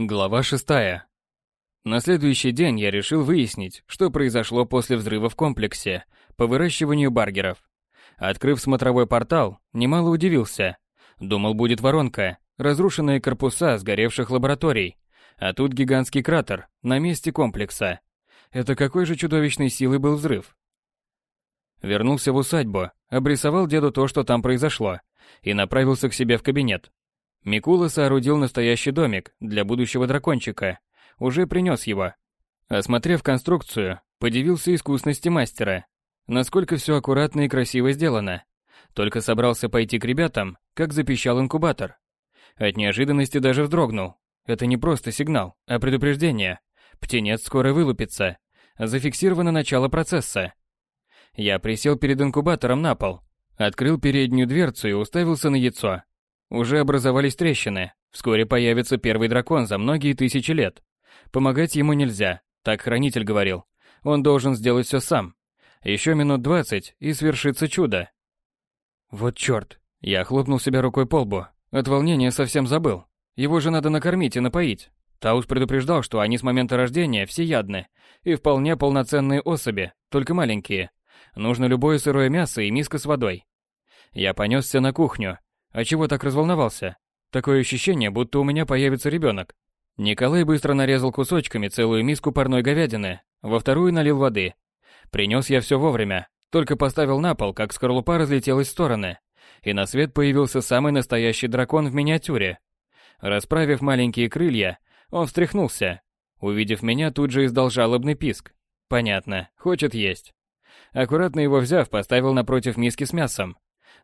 Глава шестая. На следующий день я решил выяснить, что произошло после взрыва в комплексе по выращиванию баргеров. Открыв смотровой портал, немало удивился. Думал, будет воронка, разрушенные корпуса сгоревших лабораторий, а тут гигантский кратер на месте комплекса. Это какой же чудовищной силы был взрыв? Вернулся в усадьбу, обрисовал деду то, что там произошло, и направился к себе в кабинет. Микула соорудил настоящий домик для будущего дракончика, уже принес его. Осмотрев конструкцию, подивился искусности мастера. Насколько все аккуратно и красиво сделано. Только собрался пойти к ребятам, как запищал инкубатор. От неожиданности даже вздрогнул. Это не просто сигнал, а предупреждение. Птенец скоро вылупится. Зафиксировано начало процесса. Я присел перед инкубатором на пол, открыл переднюю дверцу и уставился на яйцо. Уже образовались трещины. Вскоре появится первый дракон за многие тысячи лет. Помогать ему нельзя, так хранитель говорил. Он должен сделать все сам. Еще минут двадцать, и свершится чудо. Вот черт. Я хлопнул себя рукой по лбу. От волнения совсем забыл. Его же надо накормить и напоить. Таус предупреждал, что они с момента рождения всеядны и вполне полноценные особи, только маленькие. Нужно любое сырое мясо и миска с водой. Я понесся на кухню, а чего так разволновался? Такое ощущение, будто у меня появится ребенок. Николай быстро нарезал кусочками целую миску парной говядины, во вторую налил воды. Принес я все вовремя, только поставил на пол, как скорлупа разлетелась в стороны, и на свет появился самый настоящий дракон в миниатюре. Расправив маленькие крылья, он встряхнулся. Увидев меня, тут же издал жалобный писк. Понятно, хочет есть. Аккуратно его взяв, поставил напротив миски с мясом.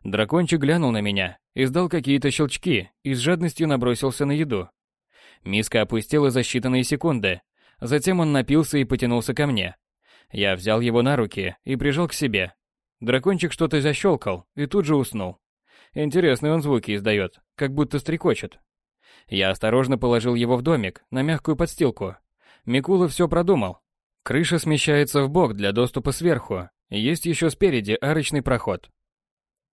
Дракончик глянул на меня, издал какие-то щелчки и с жадностью набросился на еду. Миска опустила за считанные секунды. Затем он напился и потянулся ко мне. Я взял его на руки и прижал к себе. Дракончик что-то защелкал и тут же уснул. Интересные он звуки издает, как будто стрекочет. Я осторожно положил его в домик, на мягкую подстилку. Микула все продумал. Крыша смещается в бок для доступа сверху. Есть еще спереди арочный проход.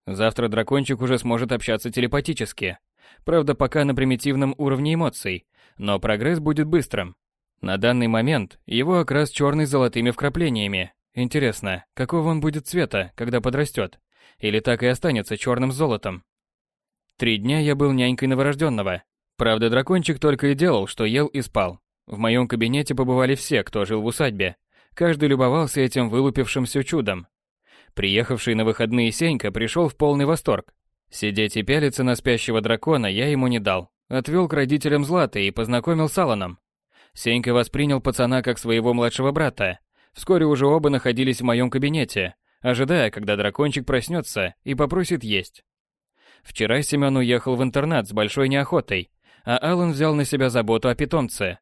Завтра дракончик уже сможет общаться телепатически. Правда, пока на примитивном уровне эмоций, но прогресс будет быстрым. На данный момент его окрас черный с золотыми вкраплениями. Интересно, какого он будет цвета, когда подрастет? Или так и останется черным с золотом? Три дня я был нянькой новорожденного. Правда, дракончик только и делал, что ел и спал. В моем кабинете побывали все, кто жил в усадьбе. Каждый любовался этим вылупившимся чудом. Приехавший на выходные Сенька пришел в полный восторг. Сидеть и пялиться на спящего дракона я ему не дал. Отвел к родителям Златы и познакомил с Аланом. Сенька воспринял пацана как своего младшего брата. Вскоре уже оба находились в моем кабинете, ожидая, когда дракончик проснется и попросит есть. Вчера Семен уехал в интернат с большой неохотой, а Алан взял на себя заботу о питомце.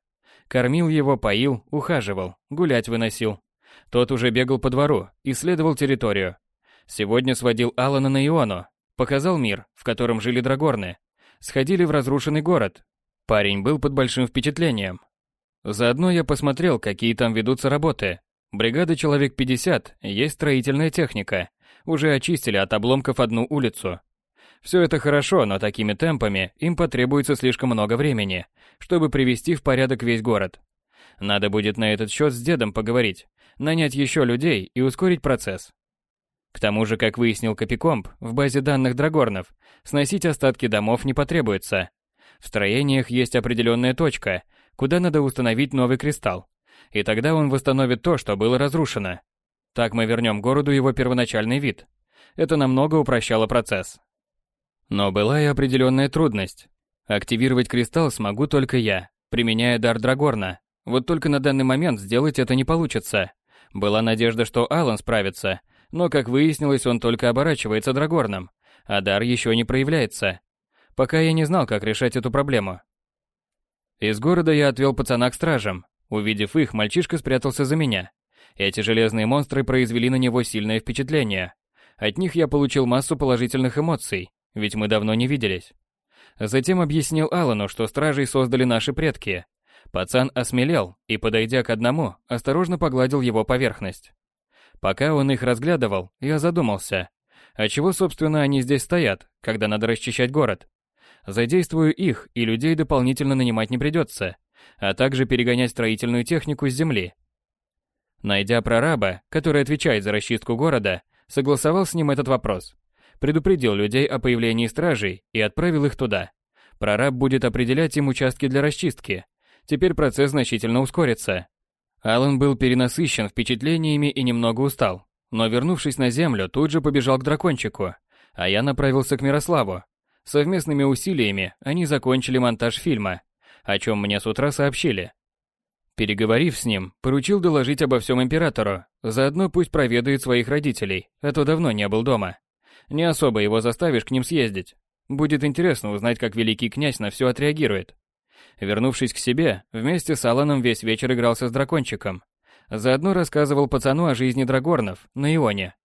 Кормил его, поил, ухаживал, гулять выносил. Тот уже бегал по двору, исследовал территорию. Сегодня сводил Алана на Иону, показал мир, в котором жили драгорны. Сходили в разрушенный город. Парень был под большим впечатлением. Заодно я посмотрел, какие там ведутся работы. Бригада человек 50, есть строительная техника. Уже очистили от обломков одну улицу. Все это хорошо, но такими темпами им потребуется слишком много времени, чтобы привести в порядок весь город. Надо будет на этот счет с дедом поговорить, нанять еще людей и ускорить процесс. К тому же, как выяснил Копикомп, в базе данных Драгорнов, сносить остатки домов не потребуется. В строениях есть определенная точка, куда надо установить новый кристалл, и тогда он восстановит то, что было разрушено. Так мы вернем городу его первоначальный вид. Это намного упрощало процесс. Но была и определенная трудность. Активировать кристалл смогу только я, применяя дар Драгорна. Вот только на данный момент сделать это не получится. Была надежда, что Алан справится, но, как выяснилось, он только оборачивается Драгорном, а дар еще не проявляется. Пока я не знал, как решать эту проблему. Из города я отвел пацана к стражам. Увидев их, мальчишка спрятался за меня. Эти железные монстры произвели на него сильное впечатление. От них я получил массу положительных эмоций, ведь мы давно не виделись. Затем объяснил Алану, что стражей создали наши предки, Пацан осмелел и, подойдя к одному, осторожно погладил его поверхность. Пока он их разглядывал, я задумался, а чего, собственно, они здесь стоят, когда надо расчищать город? Задействую их, и людей дополнительно нанимать не придется. а также перегонять строительную технику с земли. Найдя прораба, который отвечает за расчистку города, согласовал с ним этот вопрос. Предупредил людей о появлении стражей и отправил их туда. Прораб будет определять им участки для расчистки. Теперь процесс значительно ускорится. Алан был перенасыщен впечатлениями и немного устал, но вернувшись на землю, тут же побежал к дракончику, а я направился к Мирославу. Совместными усилиями они закончили монтаж фильма, о чем мне с утра сообщили. Переговорив с ним, поручил доложить обо всем императору, заодно пусть проведает своих родителей, а то давно не был дома. Не особо его заставишь к ним съездить. Будет интересно узнать, как великий князь на все отреагирует. Вернувшись к себе, вместе с Аланом весь вечер игрался с дракончиком. Заодно рассказывал пацану о жизни драгорнов на Ионе.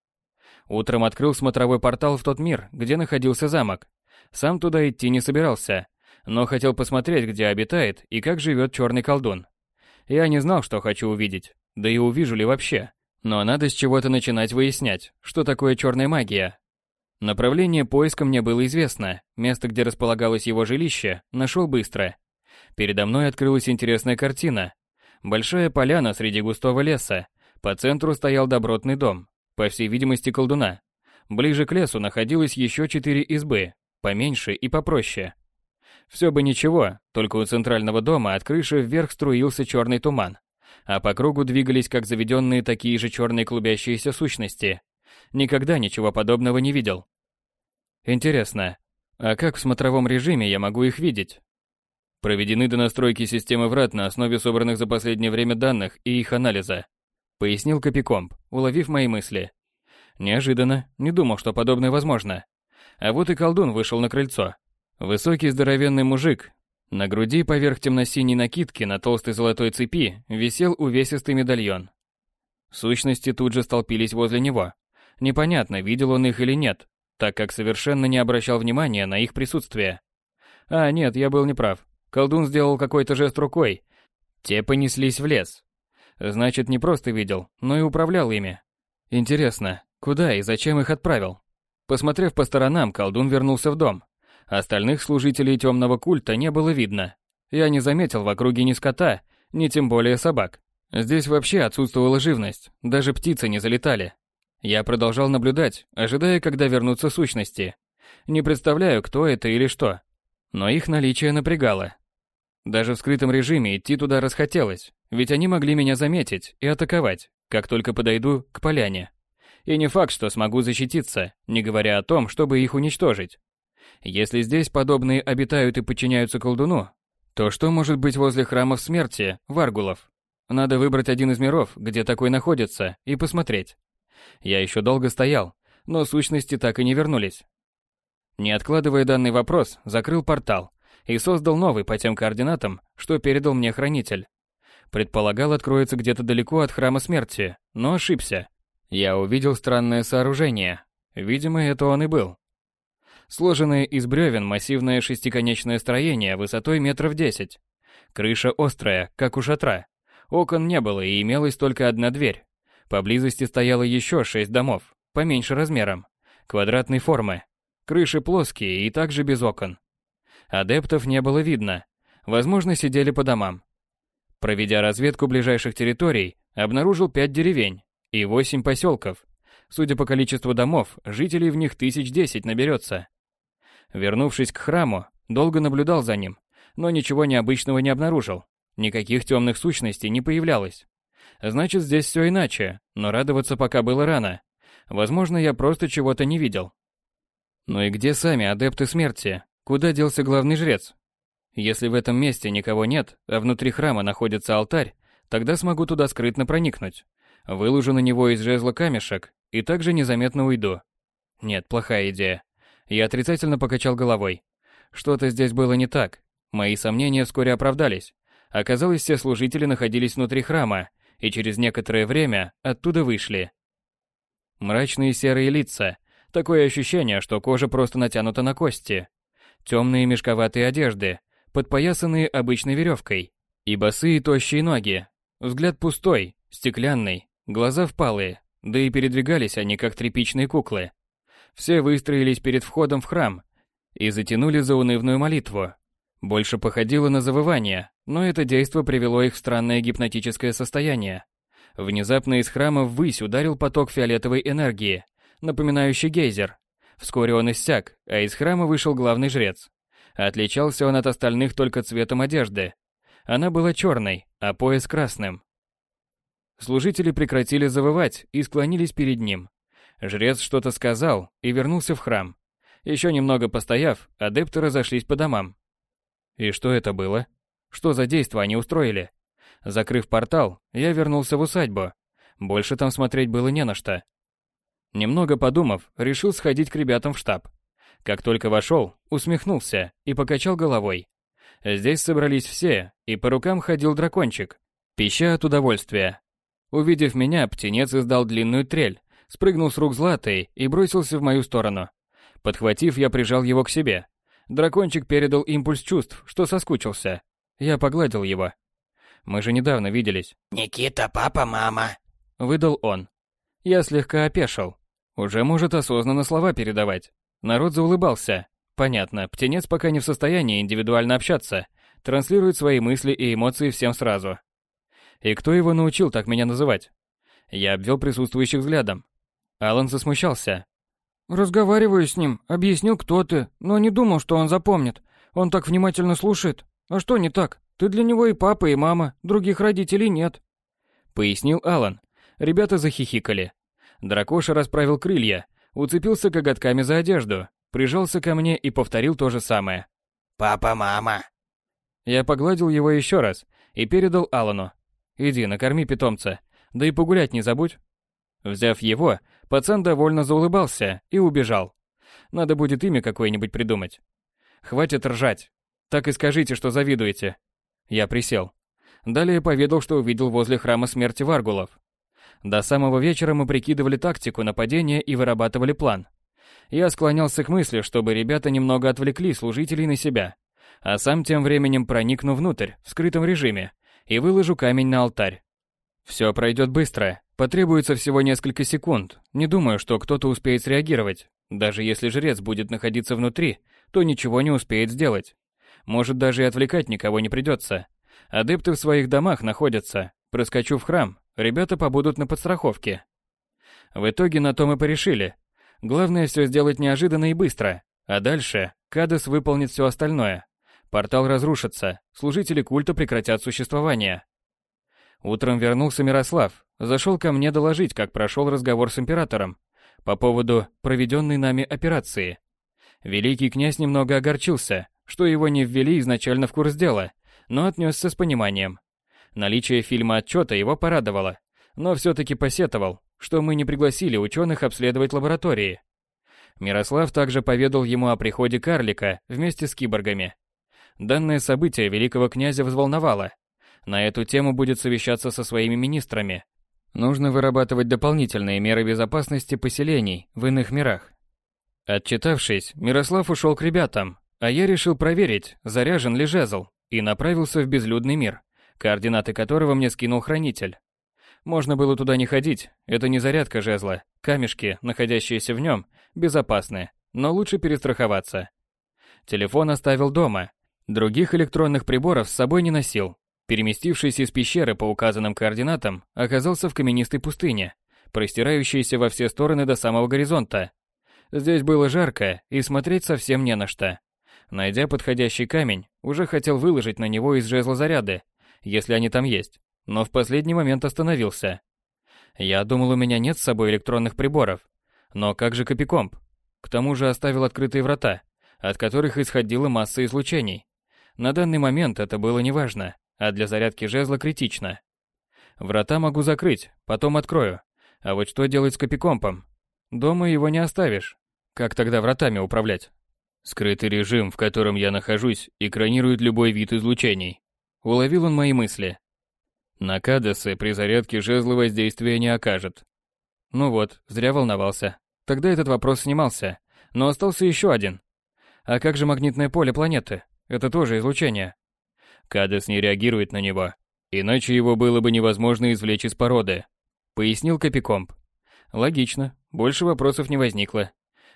Утром открыл смотровой портал в тот мир, где находился замок. Сам туда идти не собирался, но хотел посмотреть, где обитает и как живет черный колдун. Я не знал, что хочу увидеть, да и увижу ли вообще. Но надо с чего-то начинать выяснять, что такое черная магия. Направление поиска мне было известно, место, где располагалось его жилище, нашел быстро. Передо мной открылась интересная картина. Большая поляна среди густого леса, по центру стоял добротный дом, по всей видимости колдуна. Ближе к лесу находилось еще четыре избы, поменьше и попроще. Все бы ничего, только у центрального дома от крыши вверх струился черный туман, а по кругу двигались как заведенные такие же черные клубящиеся сущности. Никогда ничего подобного не видел. Интересно, а как в смотровом режиме я могу их видеть? Проведены до настройки системы врат на основе собранных за последнее время данных и их анализа, пояснил Копикомп, уловив мои мысли. Неожиданно, не думал, что подобное возможно. А вот и колдун вышел на крыльцо, Высокий здоровенный мужик. На груди поверх темно-синей накидки на толстой золотой цепи висел увесистый медальон. Сущности тут же столпились возле него. Непонятно, видел он их или нет, так как совершенно не обращал внимания на их присутствие. А, нет, я был неправ. Колдун сделал какой-то жест рукой. Те понеслись в лес. Значит, не просто видел, но и управлял ими. Интересно, куда и зачем их отправил? Посмотрев по сторонам, колдун вернулся в дом, Остальных служителей темного культа не было видно. Я не заметил в округе ни скота, ни тем более собак. Здесь вообще отсутствовала живность, даже птицы не залетали. Я продолжал наблюдать, ожидая, когда вернутся сущности. Не представляю, кто это или что. Но их наличие напрягало. Даже в скрытом режиме идти туда расхотелось, ведь они могли меня заметить и атаковать, как только подойду к поляне. И не факт, что смогу защититься, не говоря о том, чтобы их уничтожить. Если здесь подобные обитают и подчиняются колдуну, то что может быть возле храмов смерти, варгулов? Надо выбрать один из миров, где такой находится, и посмотреть. Я еще долго стоял, но сущности так и не вернулись. Не откладывая данный вопрос, закрыл портал и создал новый по тем координатам, что передал мне хранитель. Предполагал откроется где-то далеко от храма смерти, но ошибся. Я увидел странное сооружение. Видимо, это он и был. Сложенное из бревен массивное шестиконечное строение высотой метров десять. Крыша острая, как у шатра. Окон не было и имелась только одна дверь. Поблизости стояло еще шесть домов, поменьше размером, квадратной формы. Крыши плоские и также без окон. Адептов не было видно. Возможно, сидели по домам. Проведя разведку ближайших территорий, обнаружил пять деревень и восемь поселков. Судя по количеству домов, жителей в них тысяч десять наберется. Вернувшись к храму, долго наблюдал за ним, но ничего необычного не обнаружил. Никаких темных сущностей не появлялось. Значит, здесь все иначе, но радоваться пока было рано. Возможно, я просто чего-то не видел. Ну и где сами адепты смерти? Куда делся главный жрец? Если в этом месте никого нет, а внутри храма находится алтарь, тогда смогу туда скрытно проникнуть. Выложу на него из жезла камешек и также незаметно уйду. Нет, плохая идея. Я отрицательно покачал головой. Что-то здесь было не так. Мои сомнения вскоре оправдались. Оказалось, все служители находились внутри храма, и через некоторое время оттуда вышли. Мрачные серые лица. Такое ощущение, что кожа просто натянута на кости. Темные мешковатые одежды, подпоясанные обычной веревкой. И босые тощие ноги. Взгляд пустой, стеклянный, глаза впалые, да и передвигались они как тряпичные куклы. Все выстроились перед входом в храм и затянули заунывную молитву. Больше походило на завывание, но это действо привело их в странное гипнотическое состояние. Внезапно из храма ввысь ударил поток фиолетовой энергии, напоминающий гейзер. Вскоре он иссяк, а из храма вышел главный жрец. Отличался он от остальных только цветом одежды. Она была черной, а пояс красным. Служители прекратили завывать и склонились перед ним. Жрец что-то сказал и вернулся в храм. Еще немного постояв, адепты разошлись по домам. И что это было? Что за действо они устроили? Закрыв портал, я вернулся в усадьбу. Больше там смотреть было не на что. Немного подумав, решил сходить к ребятам в штаб. Как только вошел, усмехнулся и покачал головой. Здесь собрались все, и по рукам ходил дракончик, пища от удовольствия. Увидев меня, птенец издал длинную трель, спрыгнул с рук Златой и бросился в мою сторону. Подхватив, я прижал его к себе. Дракончик передал импульс чувств, что соскучился. Я погладил его. Мы же недавно виделись. «Никита, папа, мама», — выдал он. Я слегка опешил. Уже может осознанно слова передавать. Народ заулыбался. Понятно, птенец пока не в состоянии индивидуально общаться, транслирует свои мысли и эмоции всем сразу. И кто его научил так меня называть? Я обвел присутствующих взглядом. Алан засмущался. Разговариваю с ним, объяснил, кто ты, но не думал, что он запомнит. Он так внимательно слушает. А что не так? Ты для него и папа, и мама, других родителей нет. Пояснил Алан. Ребята захихикали. Дракоша расправил крылья, уцепился коготками за одежду, прижался ко мне и повторил то же самое. «Папа, мама». Я погладил его еще раз и передал Алану. «Иди, накорми питомца, да и погулять не забудь». Взяв его, пацан довольно заулыбался и убежал. Надо будет имя какое-нибудь придумать. Хватит ржать. Так и скажите, что завидуете. Я присел. Далее поведал, что увидел возле храма смерти Варгулов. До самого вечера мы прикидывали тактику нападения и вырабатывали план. Я склонялся к мысли, чтобы ребята немного отвлекли служителей на себя, а сам тем временем проникну внутрь в скрытом режиме и выложу камень на алтарь. Все пройдет быстро, потребуется всего несколько секунд. Не думаю, что кто-то успеет среагировать. Даже если жрец будет находиться внутри, то ничего не успеет сделать. Может, даже и отвлекать никого не придется. Адепты в своих домах находятся. Проскочу в храм, Ребята побудут на подстраховке. В итоге на то мы порешили. Главное все сделать неожиданно и быстро, а дальше Кадес выполнит все остальное. Портал разрушится, служители культа прекратят существование. Утром вернулся Мирослав, зашел ко мне доложить, как прошел разговор с императором по поводу проведенной нами операции. Великий князь немного огорчился, что его не ввели изначально в курс дела, но отнесся с пониманием. Наличие фильма отчета его порадовало, но все-таки посетовал, что мы не пригласили ученых обследовать лаборатории. Мирослав также поведал ему о приходе карлика вместе с киборгами. Данное событие великого князя взволновало. На эту тему будет совещаться со своими министрами. Нужно вырабатывать дополнительные меры безопасности поселений в иных мирах. Отчитавшись, Мирослав ушел к ребятам, а я решил проверить, заряжен ли жезл, и направился в безлюдный мир координаты которого мне скинул хранитель. Можно было туда не ходить, это не зарядка жезла. Камешки, находящиеся в нем, безопасны, но лучше перестраховаться. Телефон оставил дома. Других электронных приборов с собой не носил. Переместившись из пещеры по указанным координатам, оказался в каменистой пустыне, простирающейся во все стороны до самого горизонта. Здесь было жарко и смотреть совсем не на что. Найдя подходящий камень, уже хотел выложить на него из жезла заряды, если они там есть, но в последний момент остановился. Я думал, у меня нет с собой электронных приборов. Но как же копикомп? К тому же оставил открытые врата, от которых исходила масса излучений. На данный момент это было неважно, а для зарядки жезла критично. Врата могу закрыть, потом открою. А вот что делать с копикомпом? Дома его не оставишь. Как тогда вратами управлять? Скрытый режим, в котором я нахожусь, экранирует любой вид излучений. Уловил он мои мысли. На Кадесы при зарядке жезла воздействия не окажет. Ну вот, зря волновался. Тогда этот вопрос снимался. Но остался еще один. А как же магнитное поле планеты? Это тоже излучение. Кадес не реагирует на него. Иначе его было бы невозможно извлечь из породы. Пояснил Капикомп. Логично. Больше вопросов не возникло.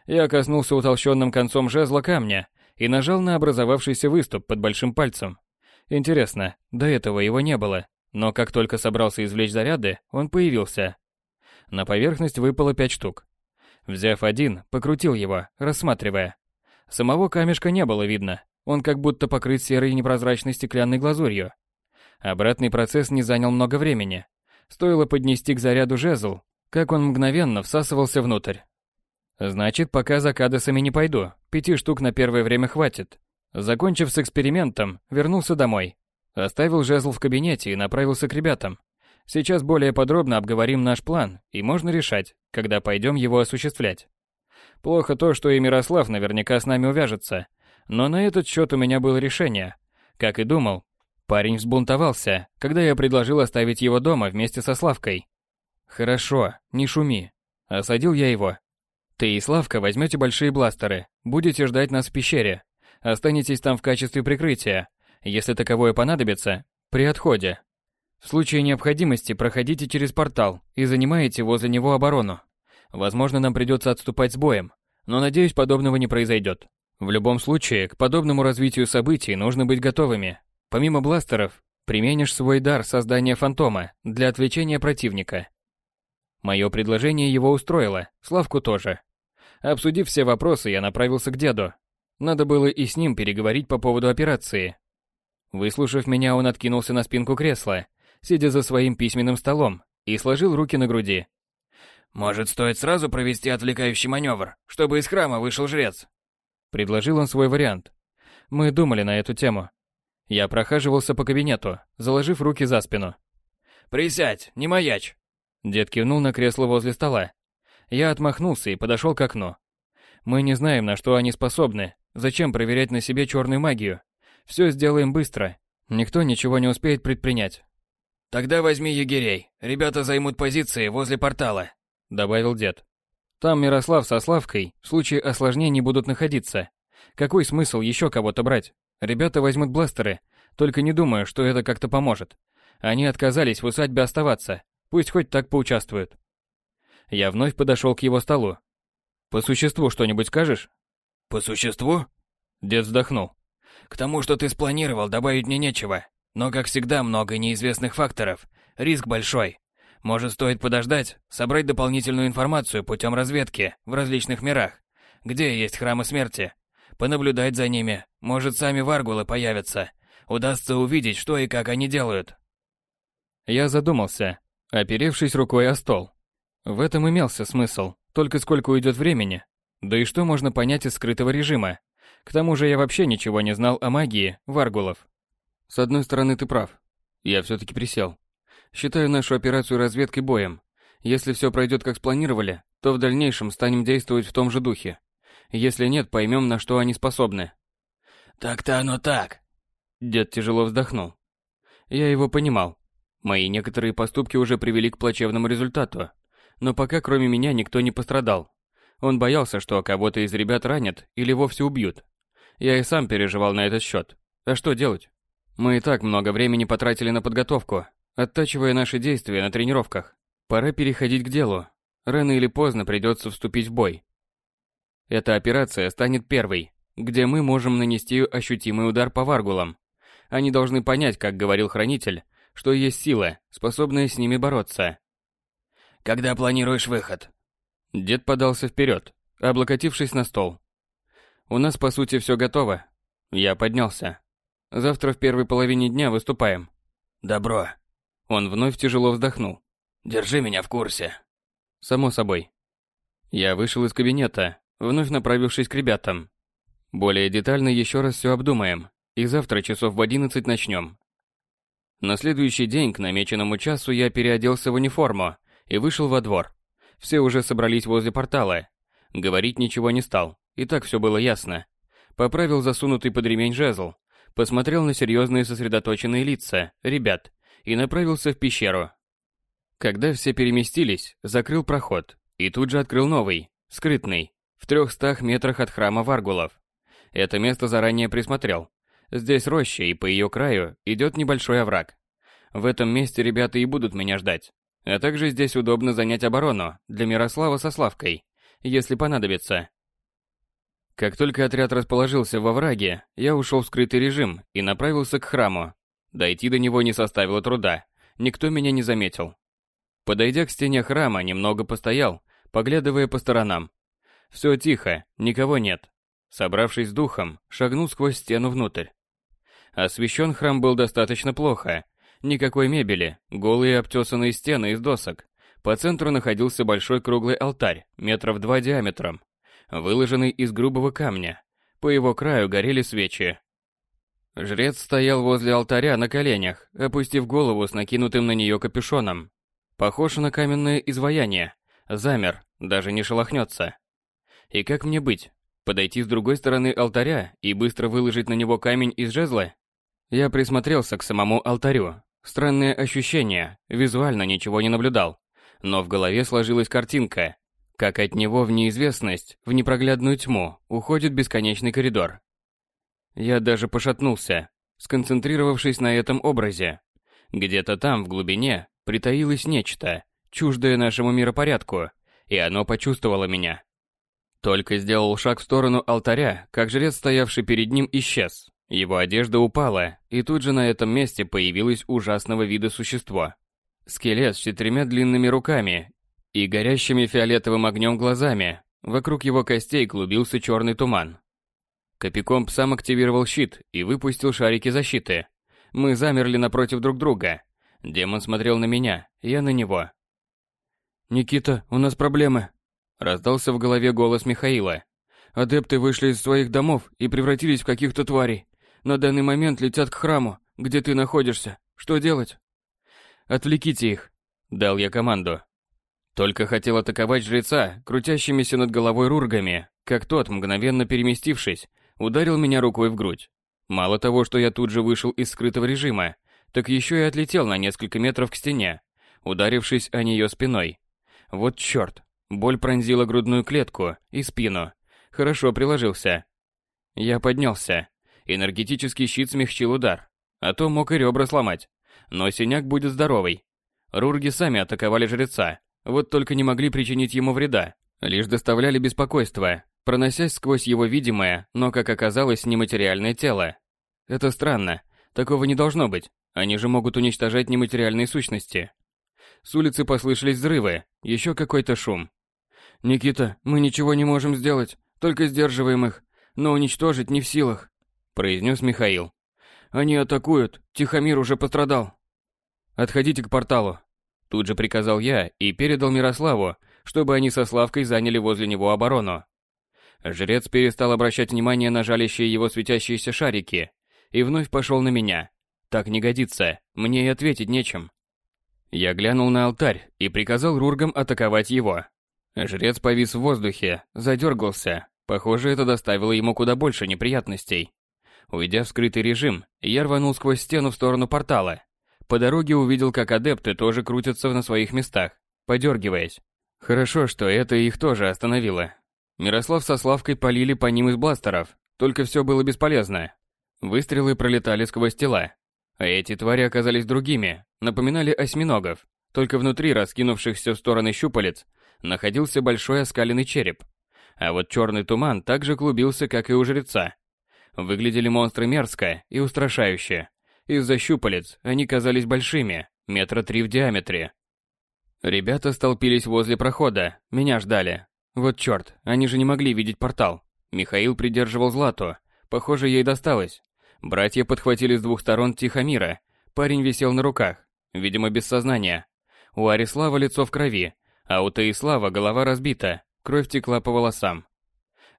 Я коснулся утолщенным концом жезла камня и нажал на образовавшийся выступ под большим пальцем. Интересно, до этого его не было, но как только собрался извлечь заряды, он появился. На поверхность выпало пять штук. Взяв один, покрутил его, рассматривая. Самого камешка не было видно, он как будто покрыт серой непрозрачной стеклянной глазурью. Обратный процесс не занял много времени. Стоило поднести к заряду жезл, как он мгновенно всасывался внутрь. Значит, пока за кадесами не пойду, пяти штук на первое время хватит. Закончив с экспериментом, вернулся домой. Оставил жезл в кабинете и направился к ребятам. Сейчас более подробно обговорим наш план, и можно решать, когда пойдем его осуществлять. Плохо то, что и Мирослав наверняка с нами увяжется, но на этот счет у меня было решение. Как и думал, парень взбунтовался, когда я предложил оставить его дома вместе со Славкой. «Хорошо, не шуми». Осадил я его. «Ты и Славка возьмете большие бластеры, будете ждать нас в пещере. Останетесь там в качестве прикрытия, если таковое понадобится, при отходе. В случае необходимости проходите через портал и занимаете возле него оборону. Возможно, нам придется отступать с боем, но надеюсь, подобного не произойдет. В любом случае, к подобному развитию событий нужно быть готовыми. Помимо бластеров, применишь свой дар создания фантома для отвлечения противника. Мое предложение его устроило, Славку тоже. Обсудив все вопросы, я направился к деду. Надо было и с ним переговорить по поводу операции. Выслушав меня, он откинулся на спинку кресла, сидя за своим письменным столом, и сложил руки на груди. «Может, стоит сразу провести отвлекающий маневр, чтобы из храма вышел жрец?» Предложил он свой вариант. Мы думали на эту тему. Я прохаживался по кабинету, заложив руки за спину. «Присядь, не маячь!» Дед кивнул на кресло возле стола. Я отмахнулся и подошел к окну. Мы не знаем, на что они способны. Зачем проверять на себе черную магию? Все сделаем быстро. Никто ничего не успеет предпринять. Тогда возьми егерей. Ребята займут позиции возле портала, добавил дед. Там Мирослав со Славкой в случае осложнений будут находиться. Какой смысл еще кого-то брать? Ребята возьмут бластеры, только не думаю, что это как-то поможет. Они отказались в усадьбе оставаться, пусть хоть так поучаствуют. Я вновь подошел к его столу. По существу что-нибудь скажешь? По существу? Дед вздохнул. К тому, что ты спланировал, добавить мне нечего. Но, как всегда, много неизвестных факторов. Риск большой. Может, стоит подождать, собрать дополнительную информацию путем разведки в различных мирах, где есть храмы смерти, понаблюдать за ними, может, сами варгулы появятся, удастся увидеть, что и как они делают. Я задумался, оперевшись рукой о стол. В этом имелся смысл, только сколько уйдет времени, да и что можно понять из скрытого режима. К тому же я вообще ничего не знал о магии варгулов. С одной стороны, ты прав. Я все-таки присел. Считаю нашу операцию разведкой боем. Если все пройдет как спланировали, то в дальнейшем станем действовать в том же духе. Если нет, поймем, на что они способны. Так-то оно так. Дед тяжело вздохнул. Я его понимал. Мои некоторые поступки уже привели к плачевному результату. Но пока кроме меня никто не пострадал. Он боялся, что кого-то из ребят ранят или вовсе убьют. Я и сам переживал на этот счет. А что делать? Мы и так много времени потратили на подготовку, оттачивая наши действия на тренировках. Пора переходить к делу. Рано или поздно придется вступить в бой. Эта операция станет первой, где мы можем нанести ощутимый удар по варгулам. Они должны понять, как говорил хранитель, что есть сила, способная с ними бороться. Когда планируешь выход? Дед подался вперед, облокотившись на стол. У нас, по сути, все готово. Я поднялся. Завтра в первой половине дня выступаем. Добро. Он вновь тяжело вздохнул. Держи меня в курсе. Само собой. Я вышел из кабинета, вновь направившись к ребятам. Более детально еще раз все обдумаем, и завтра часов в одиннадцать начнем. На следующий день к намеченному часу я переоделся в униформу и вышел во двор. Все уже собрались возле портала. Говорить ничего не стал, и так все было ясно. Поправил засунутый под ремень жезл, посмотрел на серьезные сосредоточенные лица ребят и направился в пещеру. Когда все переместились, закрыл проход и тут же открыл новый, скрытный, в трехстах метрах от храма Варгулов. Это место заранее присмотрел. Здесь роща, и по ее краю идет небольшой овраг. В этом месте ребята и будут меня ждать. А также здесь удобно занять оборону для Мирослава со Славкой, если понадобится. Как только отряд расположился во враге, я ушел в скрытый режим и направился к храму. Дойти до него не составило труда, никто меня не заметил. Подойдя к стене храма, немного постоял, поглядывая по сторонам. Все тихо, никого нет. Собравшись духом, шагнул сквозь стену внутрь. Освещен храм был достаточно плохо. Никакой мебели, голые обтесанные стены из досок. По центру находился большой круглый алтарь, метров два диаметром, выложенный из грубого камня. По его краю горели свечи. Жрец стоял возле алтаря на коленях, опустив голову с накинутым на нее капюшоном. Похож на каменное изваяние. Замер, даже не шелохнется. И как мне быть? Подойти с другой стороны алтаря и быстро выложить на него камень из жезла? Я присмотрелся к самому алтарю. Странное ощущение, визуально ничего не наблюдал. Но в голове сложилась картинка, как от него в неизвестность, в непроглядную тьму, уходит бесконечный коридор. Я даже пошатнулся, сконцентрировавшись на этом образе. Где-то там, в глубине, притаилось нечто, чуждое нашему миропорядку, и оно почувствовало меня. Только сделал шаг в сторону алтаря, как жрец, стоявший перед ним, исчез. Его одежда упала, и тут же на этом месте появилось ужасного вида существо. Скелет с четырьмя длинными руками и горящими фиолетовым огнем глазами. Вокруг его костей клубился черный туман. Копикомп сам активировал щит и выпустил шарики защиты. Мы замерли напротив друг друга. Демон смотрел на меня, я на него. «Никита, у нас проблемы», — раздался в голове голос Михаила. «Адепты вышли из своих домов и превратились в каких-то тварей. На данный момент летят к храму, где ты находишься. Что делать?» «Отвлеките их», — дал я команду. Только хотел атаковать жреца, крутящимися над головой рургами, как тот, мгновенно переместившись, ударил меня рукой в грудь. Мало того, что я тут же вышел из скрытого режима, так еще и отлетел на несколько метров к стене, ударившись о нее спиной. Вот черт, боль пронзила грудную клетку и спину. Хорошо приложился. Я поднялся. Энергетический щит смягчил удар, а то мог и ребра сломать. Но синяк будет здоровый. Рурги сами атаковали жреца, вот только не могли причинить ему вреда, лишь доставляли беспокойство, проносясь сквозь его видимое, но, как оказалось, нематериальное тело. Это странно. Такого не должно быть. Они же могут уничтожать нематериальные сущности. С улицы послышались взрывы, еще какой-то шум. «Никита, мы ничего не можем сделать, только сдерживаем их, но уничтожить не в силах», – произнес Михаил. «Они атакуют, Тихомир уже пострадал». «Отходите к порталу», – тут же приказал я и передал Мирославу, чтобы они со Славкой заняли возле него оборону. Жрец перестал обращать внимание на жалящие его светящиеся шарики и вновь пошел на меня. Так не годится, мне и ответить нечем. Я глянул на алтарь и приказал рургам атаковать его. Жрец повис в воздухе, задергался. Похоже, это доставило ему куда больше неприятностей. Уйдя в скрытый режим, я рванул сквозь стену в сторону портала. По дороге увидел, как адепты тоже крутятся на своих местах, подергиваясь. Хорошо, что это их тоже остановило. Мирослав со Славкой полили по ним из бластеров, только все было бесполезно. Выстрелы пролетали сквозь тела. А эти твари оказались другими, напоминали осьминогов, только внутри раскинувшихся в стороны щупалец находился большой оскаленный череп. А вот черный туман также клубился, как и у жреца. Выглядели монстры мерзко и устрашающе. Из-за щупалец они казались большими, метра три в диаметре. Ребята столпились возле прохода, меня ждали, вот черт, они же не могли видеть портал. Михаил придерживал Злату. Похоже, ей досталось. Братья подхватили с двух сторон Тихомира. Парень висел на руках, видимо, без сознания. У Арислава лицо в крови, а у Таислава голова разбита, кровь текла по волосам.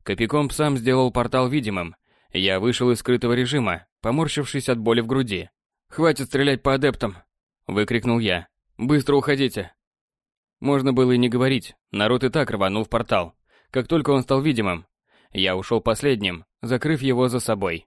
Копиком сам сделал портал видимым. Я вышел из скрытого режима, поморщившись от боли в груди. «Хватит стрелять по адептам!» – выкрикнул я. «Быстро уходите!» Можно было и не говорить, народ и так рванул в портал, как только он стал видимым. Я ушел последним, закрыв его за собой.